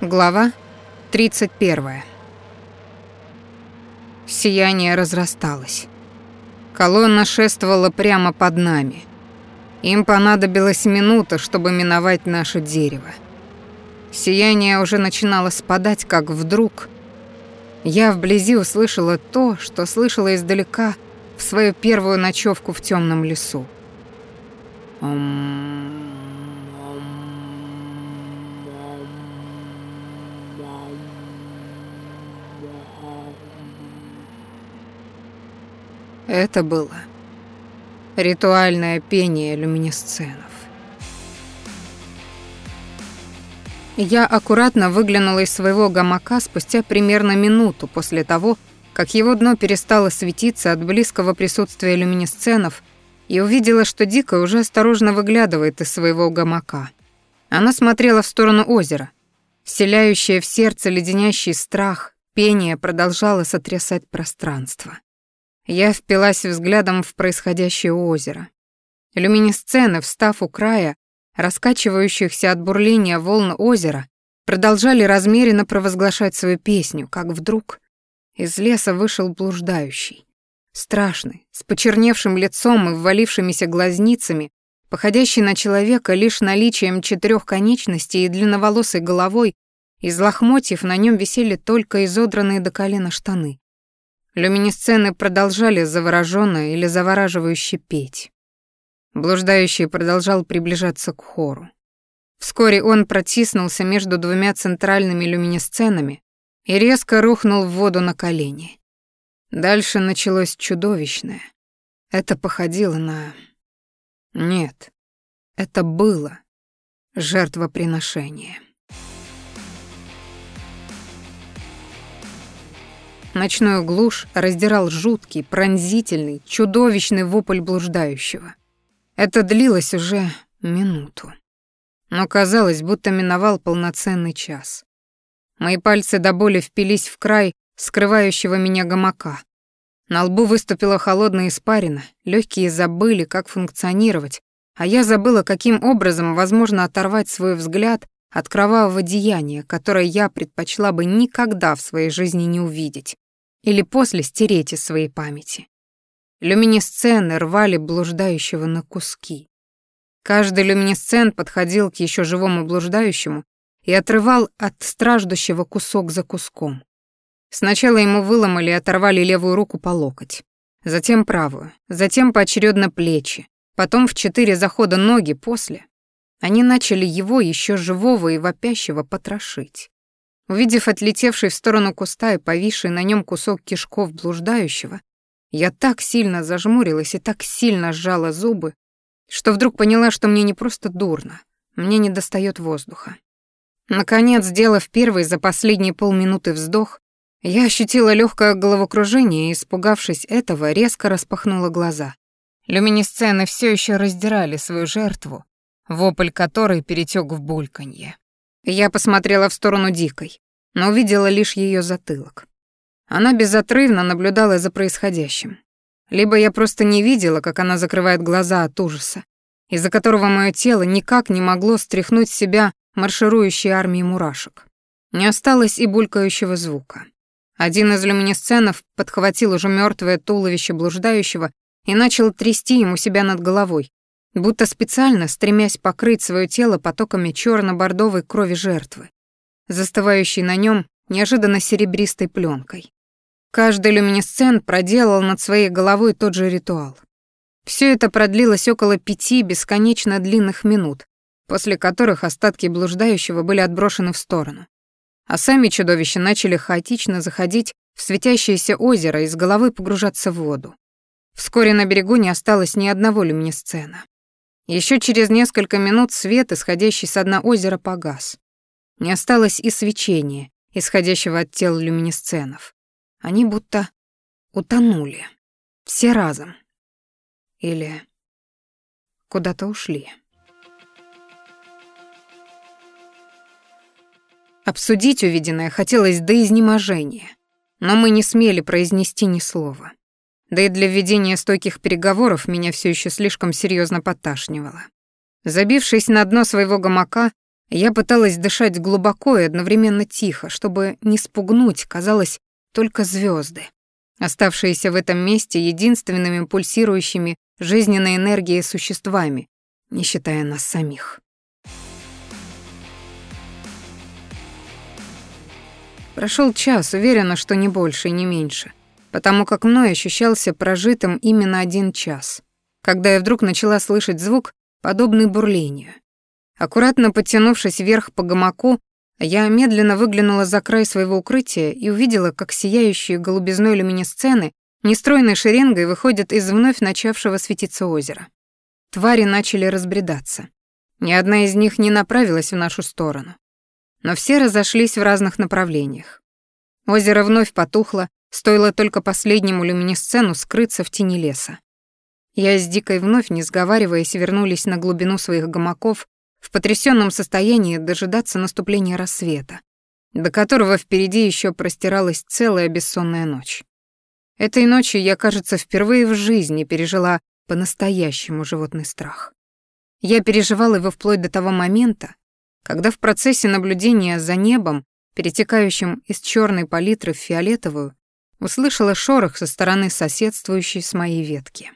Глава 31. Сияние разрасталось. Колонна шествовала прямо под нами. Им понадобилась минута, чтобы миновать наше дерево. Сияние уже начинало спадать, как вдруг я вблизи услышала то, что слышала издалека в свою первую ночевку в темном лесу. Это было ритуальное пение люминесценов. Я аккуратно выглянула из своего гамака спустя примерно минуту после того, как его дно перестало светиться от близкого присутствия люминесценов и увидела, что Дика уже осторожно выглядывает из своего гамака. Она смотрела в сторону озера. Вселяющее в сердце леденящий страх, пение продолжало сотрясать пространство. Я впилась взглядом в происходящее озеро. Люминесцены, встав у края, раскачивающихся от бурления волн озера, продолжали размеренно провозглашать свою песню, как вдруг из леса вышел блуждающий. Страшный, с почерневшим лицом и ввалившимися глазницами, походящий на человека лишь наличием четырех конечностей и длинноволосой головой, из лохмотьев на нем висели только изодранные до колена штаны. Люминесцены продолжали завороженно или завораживающе петь. Блуждающий продолжал приближаться к хору. Вскоре он протиснулся между двумя центральными люминесценами и резко рухнул в воду на колени. Дальше началось чудовищное. Это походило на... Нет, это было жертвоприношение. Ночную глушь раздирал жуткий, пронзительный, чудовищный вопль блуждающего. Это длилось уже минуту. Но казалось, будто миновал полноценный час. Мои пальцы до боли впились в край скрывающего меня гамака. На лбу выступила холодная испарина, легкие забыли, как функционировать, а я забыла, каким образом возможно оторвать свой взгляд от кровавого деяния, которое я предпочла бы никогда в своей жизни не увидеть или после стереть из своей памяти. Люминесцены рвали блуждающего на куски. Каждый люминесцент подходил к еще живому блуждающему и отрывал от страждущего кусок за куском. Сначала ему выломали и оторвали левую руку по локоть, затем правую, затем поочередно плечи, потом в четыре захода ноги после. Они начали его еще живого и вопящего потрошить. Увидев отлетевший в сторону куста и повисший на нем кусок кишков блуждающего, я так сильно зажмурилась и так сильно сжала зубы, что вдруг поняла, что мне не просто дурно, мне не достает воздуха. Наконец, сделав первый за последние полминуты вздох, я ощутила легкое головокружение и, испугавшись этого, резко распахнула глаза. Люминесцены все еще раздирали свою жертву, вопль которой перетек в бульканье. Я посмотрела в сторону Дикой, но увидела лишь ее затылок. Она безотрывно наблюдала за происходящим. Либо я просто не видела, как она закрывает глаза от ужаса, из-за которого мое тело никак не могло стряхнуть с себя марширующей армии мурашек. Не осталось и булькающего звука. Один из люминесценов подхватил уже мертвое туловище блуждающего и начал трясти ему себя над головой, будто специально стремясь покрыть свое тело потоками черно бордовой крови жертвы, застывающей на нем неожиданно серебристой пленкой. Каждый люминесцент проделал над своей головой тот же ритуал. Все это продлилось около пяти бесконечно длинных минут, после которых остатки блуждающего были отброшены в сторону. А сами чудовища начали хаотично заходить в светящееся озеро и с головы погружаться в воду. Вскоре на берегу не осталось ни одного люминесцена. Еще через несколько минут свет, исходящий с дна озера, погас. Не осталось и свечения, исходящего от тел люминесценов. Они будто утонули. Все разом. Или куда-то ушли. Обсудить увиденное хотелось до изнеможения, но мы не смели произнести ни слова. Да и для ведения стойких переговоров меня все еще слишком серьезно подташнивало. Забившись на дно своего гамака, Я пыталась дышать глубоко и одновременно тихо, чтобы не спугнуть, казалось, только звезды, оставшиеся в этом месте единственными пульсирующими жизненной энергией существами, не считая нас самих. Прошел час, уверена, что не больше и не меньше, потому как мной ощущался прожитым именно один час, когда я вдруг начала слышать звук, подобный бурлению. Аккуратно подтянувшись вверх по гамаку, я медленно выглянула за край своего укрытия и увидела, как сияющие голубизной люминесцены нестройной шеренгой выходят из вновь начавшего светиться озера. Твари начали разбредаться. Ни одна из них не направилась в нашу сторону но все разошлись в разных направлениях. Озеро вновь потухло, стоило только последнему люминесцену скрыться в тени леса. Я с Дикой вновь, не сговариваясь, вернулись на глубину своих гамаков, в потрясенном состоянии дожидаться наступления рассвета, до которого впереди еще простиралась целая бессонная ночь. Этой ночью я, кажется, впервые в жизни пережила по-настоящему животный страх. Я переживала его вплоть до того момента, когда в процессе наблюдения за небом, перетекающим из черной палитры в фиолетовую, услышала шорох со стороны соседствующей с моей ветки.